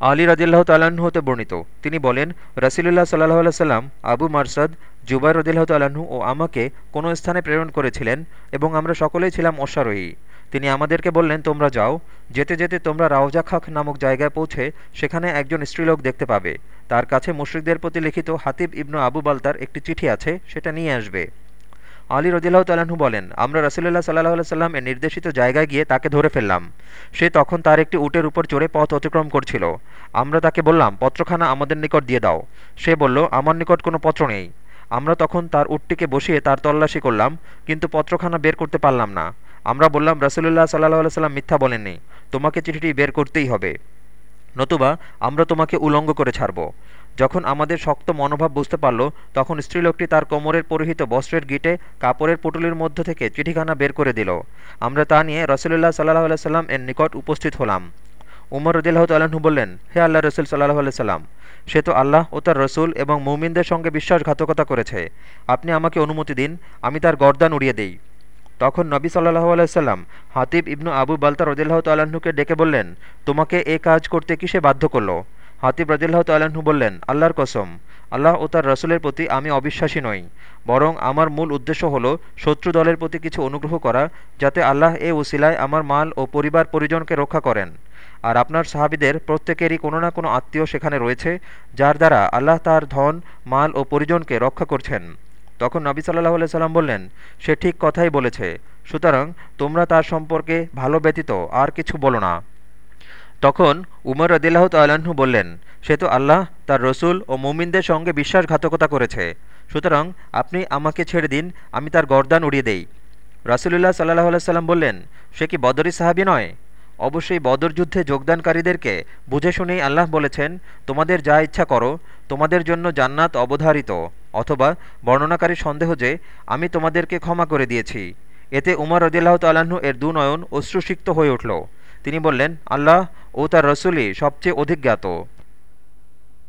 আলী রদিল্লাহ তাল্লাহ্ন হতে বর্ণিত। তিনি বলেন, রসিলুল্লাহ সাল্লাহ আল্লাহ সাল্লাম আবু মারসাদ জুবাই রদিল্লাহ তাল্লাহ্ন ও আমাকে কোনো স্থানে প্রেরণ করেছিলেন এবং আমরা সকলেই ছিলাম অশ্বারোহী। তিনি আমাদেরকে বললেন, তোমরা যাও, যেতে যেতে তোমরা রাওজা খাক নামক জায়গায় পৌঁছে সেখানে একজন স্ত্রীলোক দেখতে পাবে। তার কাছে মুশ্রিকদের প্রতি লিখিত হাতিব ইবনু আবু বালতার একটি চিঠি আছে, সেটা নিয়ে আসবে। আলী রদিল্লাহ তালাহু বলেন, আমরা রসুল্লাহ সাল্লাহ সাল্লাম এর নির্দেশিত জায়গায় গিয়ে তাকে ধরে ফেললাম। সে তখন তার একটি উটের উপর চড়ে পথ অতিক্রম করছিল। আমরা তাকে বললাম, পত্রখানা আমাদের নিকট দিয়ে দাও। সে বলল, আমার নিকট কোনো পত্র নেই। আমরা তখন তার উটটিকে বসিয়ে তার তল্লাশি করলাম, কিন্তু পত্রখানা বের করতে পারলাম না। আমরা বললাম রসুল্লাহ সাল্লাহ সাল্লাম মিথ্যা বলেননি। তোমাকে চিঠিটি বের করতেই হবে। নতুবা আমরা তোমাকে উলঙ্গ করে ছাড়ব। যখন আমাদের শক্ত মনোভাব বুঝতে পারল, তখন স্ত্রীলোকটি তার কোমরের পরিহিত বস্ত্রের গিটে কাপড়ের পুটুলির মধ্য থেকে চিঠিখানা বের করে দিল। আমরা তা নিয়ে রসুল্লাহ সাল্লাহ সাল্লাম এর নিকট উপস্থিত হলাম। উমর রদিল্লাহ তাল্লাহ্ন বললেন, হে আল্লাহ রসুল সাল্লাহ সাল্লাম, সে তো আল্লাহ ও তার রসুল এবং মুমিনদের সঙ্গে বিশ্বাসঘাতকতা করেছে। আপনি আমাকে অনুমতি দিন, আমি তার গর্দান উড়িয়ে দেই। তখন নবী সাল্লাহ আলাইসাল্লাম হাতিব ইবনু আবু বালতা রদিল্লাহ তাল্লাহ্নকে ডেকে বললেন, তোমাকে এ কাজ করতে কিসে বাধ্য করল? হাতিব রদিল্লাহ তাল্লাহ্ন বললেন, আল্লাহর কসম, আল্লাহ ও তার রসুলের প্রতি আমি অবিশ্বাসী নই, বরং আমার মূল উদ্দেশ্য হল শত্রু দলের প্রতি কিছু অনুগ্রহ করা, যাতে আল্লাহ এ উসিলায় আমার মাল ও পরিবার পরিজনকে রক্ষা করেন। আর আপনার সাহাবিদের প্রত্যেকেরই কোনো না কোনো আত্মীয় সেখানে রয়েছে, যার দ্বারা আল্লাহ তার ধন, মাল ও পরিজনকে রক্ষা করছেন। তখন নবী সাল্লাহ সাল্লাম বললেন, সে ঠিক কথাই বলেছে, সুতরাং তোমরা তার সম্পর্কে ভালো ব্যতীত আর কিছু বলো না। তখন উমর রদিল্লাহ তাল্লাহ্ন বললেন, সে তো আল্লাহ, তার রসুল ও মুমিনদের সঙ্গে বিশ্বাসঘাতকতা করেছে। সুতরাং আপনি আমাকে ছেড়ে দিন, আমি তার গরদান উড়িয়ে দেই। রাসুলুল্লাহ সাল্লাহ সাল্লাম বললেন, সে কি বদরি সাহাবি নয়? অবশ্যই বদর যুদ্ধে যোগদানকারীদেরকে বুঝে শুনেই আল্লাহ বলেছেন, তোমাদের যা ইচ্ছা করো, তোমাদের জন্য জান্নাত অবধারিত, অথবা বর্ণনাকারী সন্দেহ যে, আমি তোমাদেরকে ক্ষমা করে দিয়েছি। এতে উমর রদিল্লাহ তাল্লাহ্ন এর দুনয়ন অশ্রুসিক্ত হয়ে উঠল। তিনি বললেন আল্লাহ ও তার রসুলই সবচেয়ে অধিক জ্ঞাত।